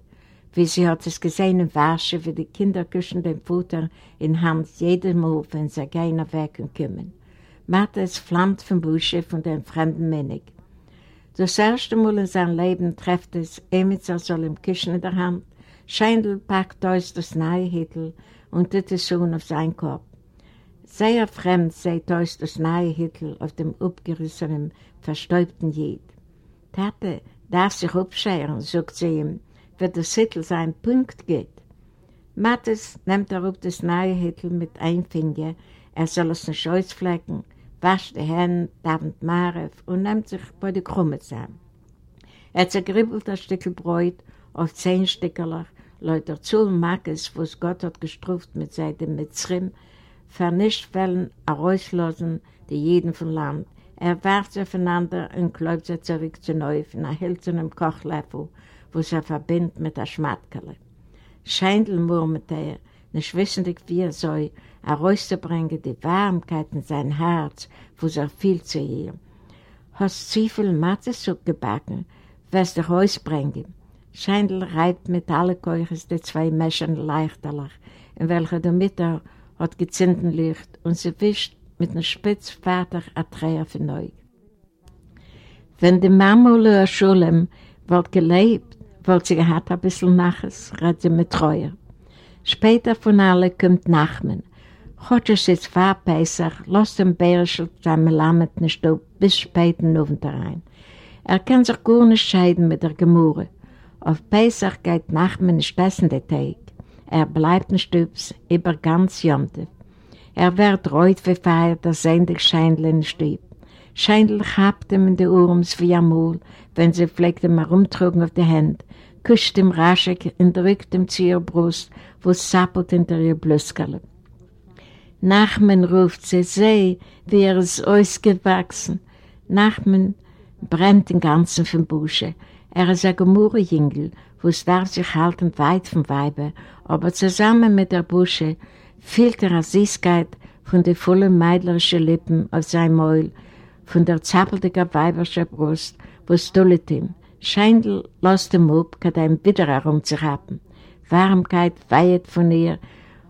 wie sie hat es gesehen in Warsche, wie die Kinder kuschen den Futter in Hand jedes Mal, wenn sie gehen weg und kommen. Martha es flammt vom Busche von dem fremden Männig. Das erste Mal in seinem Leben trifft es, Emitzer soll ihm küssen in der Hand, Scheindl packt aus das neue Hittel und tut es schon auf seinen Kopf. Sehr fremd seht aus das neue Hittel auf dem abgerissenen, verstäubten Jid. Tate, darf sich abscheren, sagt sie ihm, wird der Sittel sein Punkt geht. Mattes nimmt er auf das neue Hittel mit einem Finger, er soll es nicht ausflecken, wascht die Hände, davend Marev und nimmt sich bei der Krumme zusammen. Er zergribbelt ein Stück Bräut auf zehn Stückerlach, Leute zu Makes, wo es Gott hat gestruft mit seinem Mitzrim, vernischt Wellen herauslassen die jeden vom Land. Er warf sie aufeinander und kläubt sie zurück zu Neuf, nach hölzernem Kochlöffel, wo sie verbindet mit der Schmatkerle. Scheindel murmelte er, nicht wissendig wie er soll, herauszubringen die Warmkeit in sein Herz, wo er viel zu ihr. Hast zu viel Matzesuppe gebacken, wirst du rausbringen. Scheindel reibt mit allen Keuches die zwei Mäschen leichterlich, in welcher der Mittag hat gezinten Licht und sie wischt mit einem spitz fertig ein Träger für neu. Wenn die Mamule Schulem wollte gelebt, wollte sie gehabt ein bisschen Naches, redet sie mit Treuer. Später von allen kommt Nachmen. Gott ist jetzt Pesach, lasst den Bärischel seinem Lammet nicht auf, bis spät in den rein. Er kann sich gar nicht scheiden mit der Gemurre. Auf Pesach geht Nachmen nicht essen der Tag. Er bleibt nicht Stübs über ganz Jonte. Er wird reut verfeiert, dass endlich Scheindl in Stieb. Scheindl habt ihm in die Urms wie amul, wenn sie pflegt ihm herumtrugen auf die Hände, küsst ihm raschig und drückt ihm zu ihrer Brust, wo es sappelt hinter ihr Blüskerle. Nachmen ruft sie, seh, wie er ist ausgewachsen. Nachmen brennt den ganzen vom Busche. Er ist ein Gemurrejingel, wo es darf sich halten weit vom Weibe, aber zusammen mit der Busche fehlt er als Süßkeit von den vollen meidlerischen Lippen auf sein Maul, von der zappeltigen weiberschen Brust, wo es dullet ihm. Scheindl lässt ihm ab, kann ihm wieder herumzuhappen. Warmkeit weihet von ihr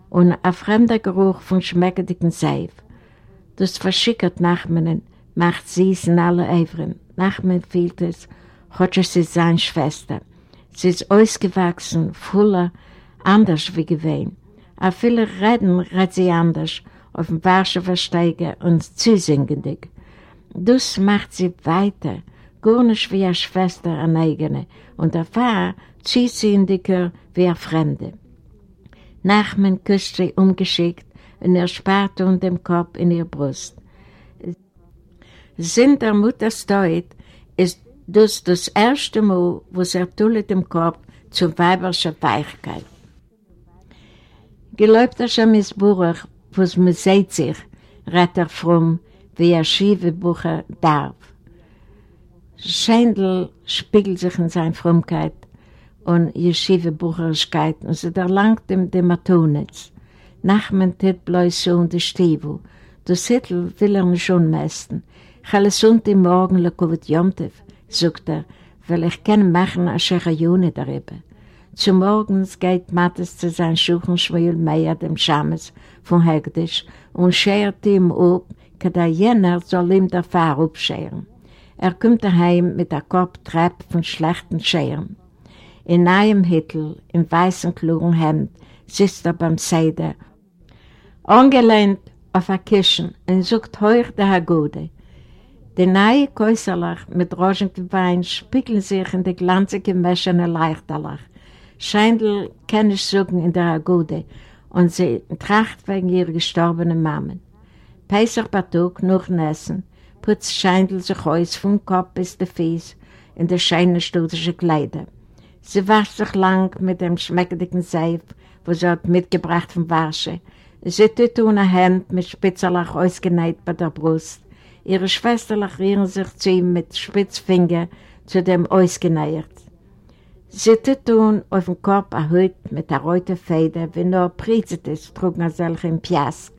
und ein fremder Geruch von schmeckendigen Seif. Das verschickert Nachmanen, macht süß in alle Eivren. Nachmen fehlt es, hat sie seine Schwester. Sie ist ausgewachsen, voller, anders wie gewesen. A viele reden, redet sie anders, auf dem Warschauer Steiger und zusingendig. Das macht sie weiter, gar nicht wie eine Schwester eine eigene, und der Pfarrer zieht sie in die Kür wie eine Fremde. Nachmen küsst sie umgeschickt und er spart unter dem Kopf in ihr Brust. Sind der Mutter steut, ist das das erste Mal, wo sie ertullet im Kopf zur weiberschen Weichkeit. Geläubt er schon mit Buch, was man sieht sich, redet er fromm, wie er schiefe Bucher darf. Schändel spiegelt sich in seiner Frömmkeit und yeshiva Bucherigkeit und sie erlangt ihm den Matonitz. Nachmen tät so und die Stiefel. Das Hittel will er nicht schon meisten. Ich habe Sonntag morgen lekovat Jomtev, sagt er, weil ich kann machen a Schechajone darüber. Zum Morgens geht Mattes zu seinem Schuchenschwil Meier dem Schames von Hegdisch und schert ihm ab, kada jener soll ihm der Fahr abscheren. Er kommt daheim mit der Korbtrepp von schlechten Scheren. In einem Hittel, im weißen klugen Hemd, sitzt er beim Seide, angelehnt auf der Kischen und sucht heuch der Hagode. Die neue Käuserlach mit Rosenwein spiegeln sich in die glanzige Mäschene Leichterlach, Scheindl kann ich suchen in der Agude und sie tracht wegen ihrer gestorbenen Mammen. Pesach Batuk, noch Essen, putzt Scheindl sich aus vom Kopf bis der Fies in der scheinen studische Kleider. Sie wascht sich lang mit dem schmeckenden Seif, wo sie hat mitgebracht vom Warsche. Sie tut ohne Hand mit Spitzerlach ausgenäht bei der Brust. Ihre Schwester lachieren sich zu ihm mit Spitzfinger zu dem ausgenäht. Sie tun auf dem Kopf ein Hut mit der roten Feder, wie nur Prizetes trugen er solche im Piask.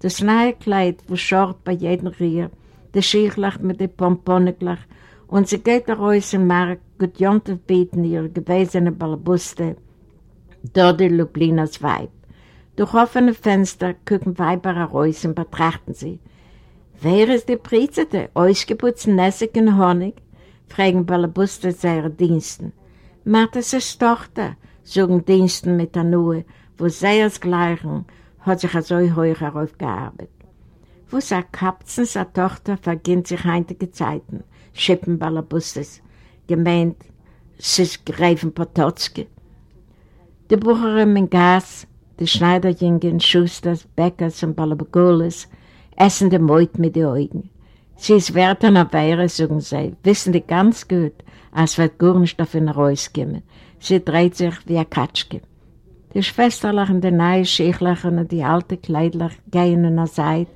Das neue Kleid, wo schort bei jedem Rier, der Schirchlach mit dem Pomponeglach, und sie geht raus im Markt, gut Jontef bieten ihre gewesene Balabuste, dort die Lublinas Weib. Durch offene Fenster gucken Weiber raus und betrachten sie. Wer ist die Prizete? Ausgeputzt Nessig und Honig? fragen Balabuste seine Diensten. Mattes' Tochter, sagen Diensten mit der Nuhe, wo sie als Gleichen hat sich so hoch heraufgearbeitet. Wo sa Kapzen, sa Tochter, verginnt sich heintige Zeiten, schippen Ballabusses, gemeint, es Greifen Pototzki. Die Bucherin im Gas, die Schneiderjungen, Schusters, Bäckers und Balabagolas essen die Meut mit den Augen. Sie ist wert an der Weihre, sagen sie, wissen die ganz gut, als wird gar nicht auf ihn rauskommen. Sie dreht sich wie ein Katschke. Die Schwesterlachen, die neue Schichlachen und die alte Kleidler gehen in der Seite,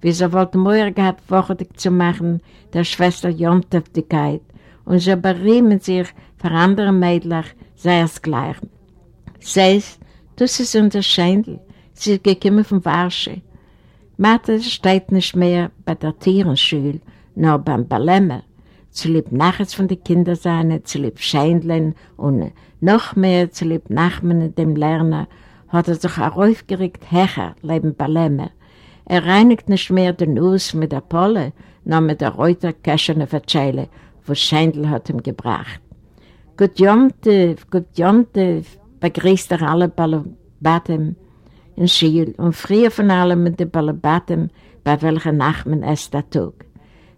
wie sie wollten Meuer gehabt, wochendig zu machen, der Schwester Jontöftigkeit, und sie beriemen sich für andere Mädchen, sei es gleich. Sie das ist unser Schändel, sie ist gekommen von Warsche. Mathe steht nicht mehr bei der Tierenschule, nur beim Balemmer. Zu lieb nachts von den Kindern sein, zu lieb Scheindeln und noch mehr zu lieb Nachmen dem Lerner, hat er sich auch aufgeregt, Hecher, leben Balemmer. Er reinigt nicht mehr den Us mit der Polle, nur mit der Reuter Käschene Verzeile, wo Scheindl hat ihm gebracht. Gut Jonte, gut Jonte, begrüßt er alle Balabatem, in Schiel und früher von allem mit den Balabatem, bei welcher Nacht man es da tut.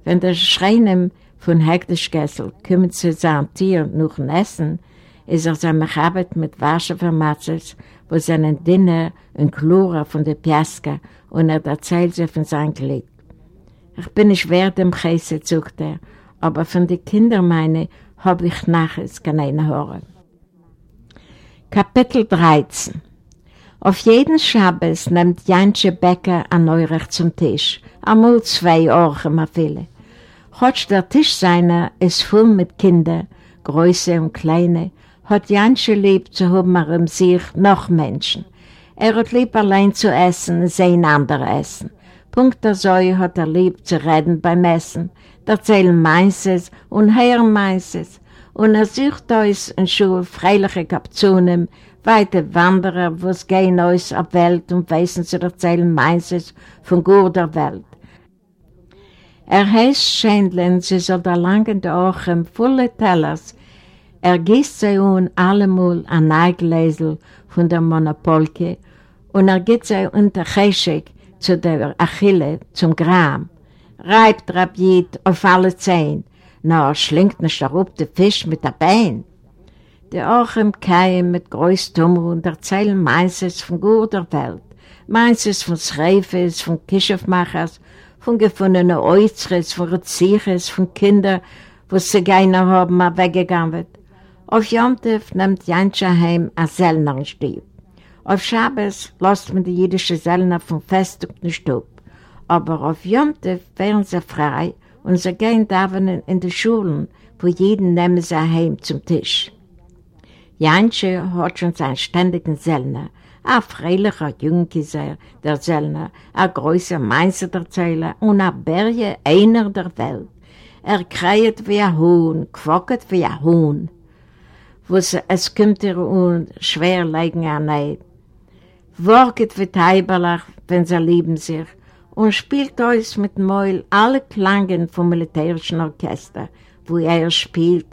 Wenn der Schreinem von Hektischkessel kommt zu seinem Tier nach dem Essen, ist er sein Mechabit mit Warschauer-Matzels, wo seinen Dinner und Chlora von der Piaska und er erzählt sie von seinem Glück. Ich bin nicht wert dem Käse, sagt er, aber von den Kindern meine habe ich nachher keine hören. Kapitel 13 auf jeden Schabbes nimmt Jantje Becker ein Neurecht zum Tisch. Einmal zwei Orchen mal viele. Hotsch der Tisch seiner ist voll mit Kindern, Größe und Kleine, hat Jantje lieb zu haben um sich noch Menschen. Er hat lieb allein zu essen, sehen andere essen. Punkt der Säue hat er lieb zu reden beim Essen, erzählen meistens und hören meistens. Und er sucht uns in Schuhe freiliche Kaptionen, weite Wanderer, wo es gehen aus auf Welt und wissen zu erzählen meistens von guter Welt. Er heißt Schändlen, sie soll da lange Ochen volle Tellers. Er gießt sie un allemal an Neigläsel von der Monopolke und er geht sie unter Cheschig zu der Achille, zum Gram. Reibt Rabjit auf alle Zehen, na schlingt nicht darauf der Fisch mit der Bein. Die im Keim mit Großtummer und erzählen meistens von guter Welt, meistens von Schreifes, von Kischofmachers, von gefundenen Äußeres, von Reziches, von Kindern, wo sie keiner haben, mal weggegangen wird. Auf Jontef nimmt Janscha heim ein Sellnerstieb. Auf Schabes lässt man die jüdische Sellner vom Fest und den Stub. Aber auf Jontef wären sie frei und sie gehen da in die Schulen, wo jeden nehmen sie heim zum Tisch. Jansche hat schon seinen ständigen Sellner. Ein freilicher Jüngkiser, der Sellner, ein größer Meistererzähler und ein Berge einer der Welt. Er kreiert wie ein Huhn, quacket wie ein Huhn. Was es kommt ihr un schwer legen an Neid. Worket wie Teiberlach, wenn sie lieben sich, und spielt euch mit Meul alle Klangen vom militärischen Orchester, wo er spielt,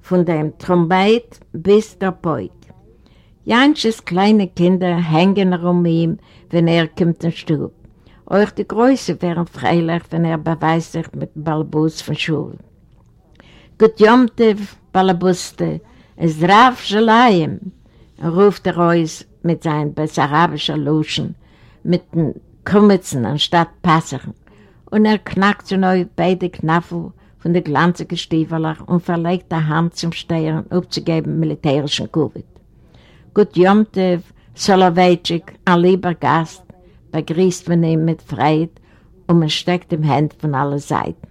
von dem Trompet bis der Poik. Jansches kleine Kinder hängen um ihn, wenn er kommt in den Stub. Auch die Größe wären freilich, wenn er beweist sich mit dem Balbus von Schule. Gut Jomtev, Balabuste, es Rav Shalayim, ruft er aus mit seinen bessarabischen Luschen, mit den Kummitzen anstatt Passern. Und er knackt zu neu beide Knaffel von der glanzigen Stiefelach und verlegt die Hand zum Steuern aufzugeben militärischen Covid. Gut Jomtev, Soloveitschik, ein lieber Gast, begrüßt man ihn mit Freude und man steckt ihm Hand von allen Seiten.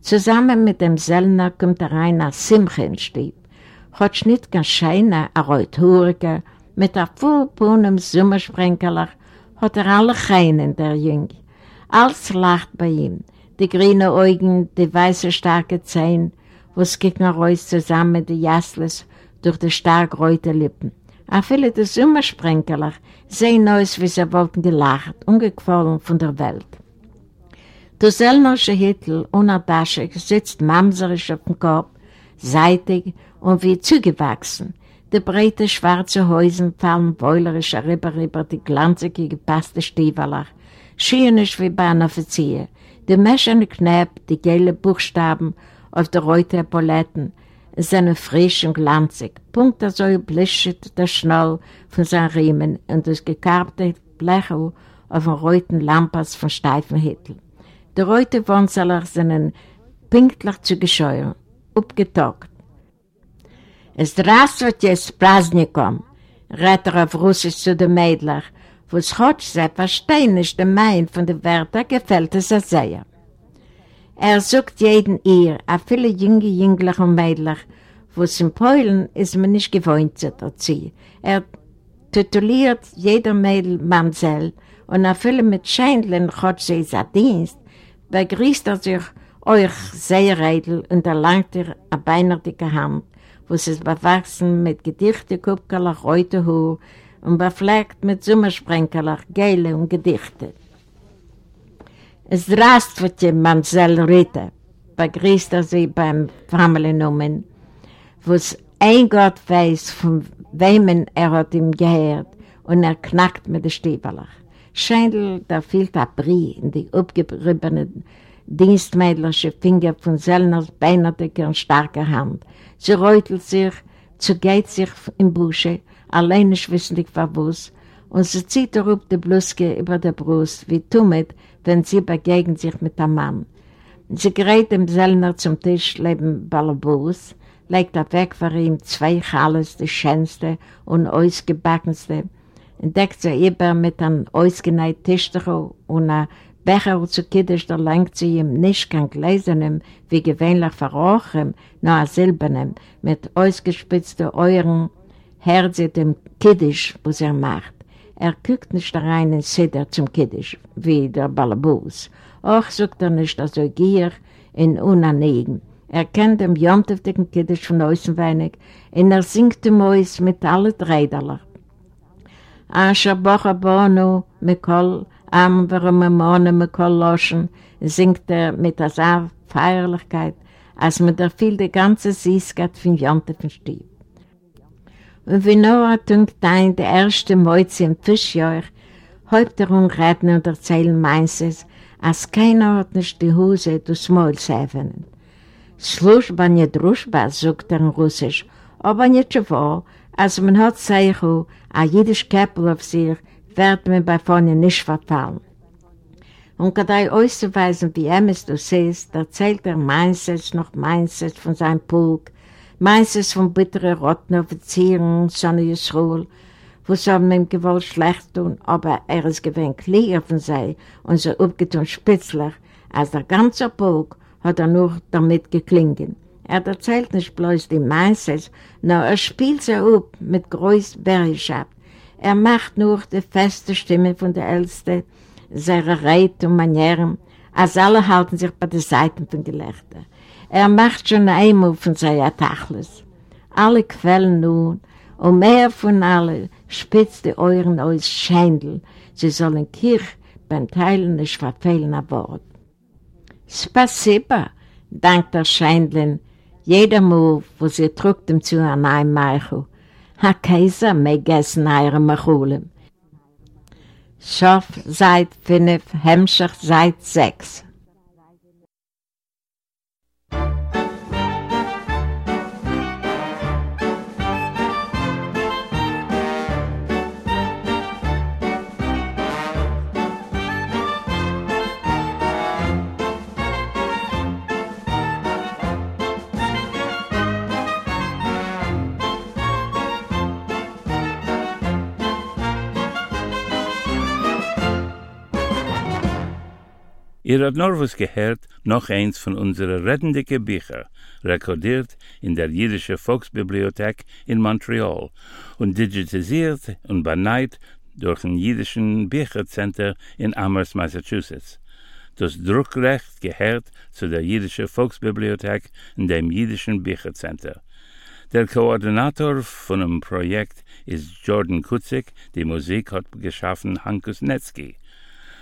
Zusammen mit dem Sellner kommt er rein ein Simchenstieb. Hat nicht ganz scheiner, ein Reuthuriger, mit einem vollbrunnen Sommersprenkelach, hat er alle Cheinen, der Jüng. Alles lacht bei ihm, die grünen Augen, die weiße starke Zähne, wo es kicken raus zusammen die Jasles durch die stark reute Lippen. Auch viele der Sommersprenkeler sehen aus, wie sie wollten gelacht, ungefallen von der Welt. Der Sellnersche Hittel, unabdaschig, sitzt mamserisch auf dem Kopf, seitig und wie zugewachsen. Die breite schwarze Häusen fallen beulerisch rüber über die glanzige, gepasste Stiefelach, schienisch wie bei einem Offizier. Die meschene Knäpp, die gelben Buchstaben auf der Reute Epauletten, sind frisch und glanzig. Punkt so blischt der Schnall von seinen Riemen und das gekarbte Blechel auf den roten Lampas von steifen Hittel. Die roten Wohnzeller sind pünktlich zu gescheuern, abgetockt. Здравствуйте, с праздником! rät er auf Russisch zu den Mädchen. Was hat sie verstehen nicht den Mein von den Wörtern, gefällt es sehr. Er sucht jeden ihr, auch viele junge Jüngler und Mädchen, was in Polen ist man nicht gewohnt zu erziehen. Er tituliert jeder Mädel Mamsell und auch viele mit Scheindeln hat sie sein Dienst, begrüßt er sich euch sehr edel und erlangt ihr eine beinerdicke Hand, wo es bewachsen mit Gedichtekupkerlach, Reutehuhr und befleckt mit Sommersprenkerlach, Geile und Gedichte. Es rast für die Mansell Ritter, begrüßt er sie beim Familiennomen, wo es ein Gott weiß, von wem er hat ihm gehört, und er knackt mit den Stieberlach. Schändel, da fehlt ein Brie in die abgerübenen dienstmädlerische Finger von Sellners beinerdicke und starker Hand. Sie reutelt sich, zugeht sich im Busche, allein nicht was, und sie zieht darauf die Bluske über der Brust, wie Tummet, wenn sie begegnet sich mit einem Mann. Sie gerät dem Sellner zum Tisch neben Balabus, legt er weg für ihm zwei Chales, die schönste und ausgebackenste, entdeckt sie über mit einem ausgenähten Tischtuch und einem Becher zu Kiddisch, da lenkt sie ihm nicht kein Gläsernem, wie gewöhnlich verrochen, nur ein silbernem, mit ausgespitzten Euren, hört sie dem Kiddisch, was er macht. Er guckt nicht rein in Sider zum Kiddisch, wie der Balabus. Auch sucht er nicht so gier in Unanegen. Er kennt dem jontiftigen Kiddisch von außen wenig, und er singt dem Mäus mit allen Dreiderlern. Asher Bocha Bono, Mikol, Am Vermamone, Mikol Loschen, singt er mit der Feierlichkeit, als man da viel die ganze Süßkeit von Jontifen stieb. Und wie Noah tunkt ein, der erste Mäuze im Fischjahr, häupt er umreden und erzählen meistens, als keiner hat nicht die Hose durchs Maul zu öffnen. Služba nie družba, sagt er in Russisch, aber nicht so wahr, als man hat Zeichen, a jüdisch Käppel auf sich, wird man bei vorne nicht verfallen. Und gerade auszuweisen, wie er es du siehst, erzählt er meistens noch meistens von seinem Pulk, meistens von bitteren roten Offizieren, Sonne Jesruel, wo sie haben ihm gewollt schlecht tun, aber er ist gewinn clear von sei und so aufgetun spitzlich, als der ganze Pulk hat er nur damit geklingen. Er erzählt nicht bloß die Meisters, nur er spielt sie auf mit größter Bergschaft. Er macht nur die feste Stimme von der Älteste, seine Reit und Manieren, als alle halten sich bei den Seiten von Gelächter. Er macht schon einmal von seiner Tachlis. Alle quellen nun, und mehr von allen spitzt die Euren aus Scheindel. Sie sollen Kirch beim Teilen nicht verfehlen ein Wort. Spasiba, dankt der Scheindlin, jeder Mal, wo sie drückt ihm zu an einem Meichel. Ha Kaiser, mei gessen eure Machulem. Schof seit fünf, Hemmschach seit sechs. Ihr habt noch was gehört, noch eins von unseren rettenden Büchern, rekordiert in der Jüdische Volksbibliothek in Montreal und digitalisiert und beneit durch ein Jüdischen Büchercenter in Amherst, Massachusetts. Das Druckrecht gehört zu der Jüdische Volksbibliothek in dem Jüdischen Büchercenter. Der Koordinator von dem Projekt ist Jordan Kutzik, die Musik hat geschaffen Hankus Netzki.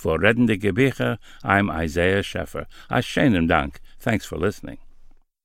For Reddende Gebiche, I'm Isaiah Scheffer. A schönen Dank. Thanks for listening.